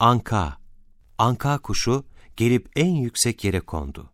Anka, anka kuşu gelip en yüksek yere kondu.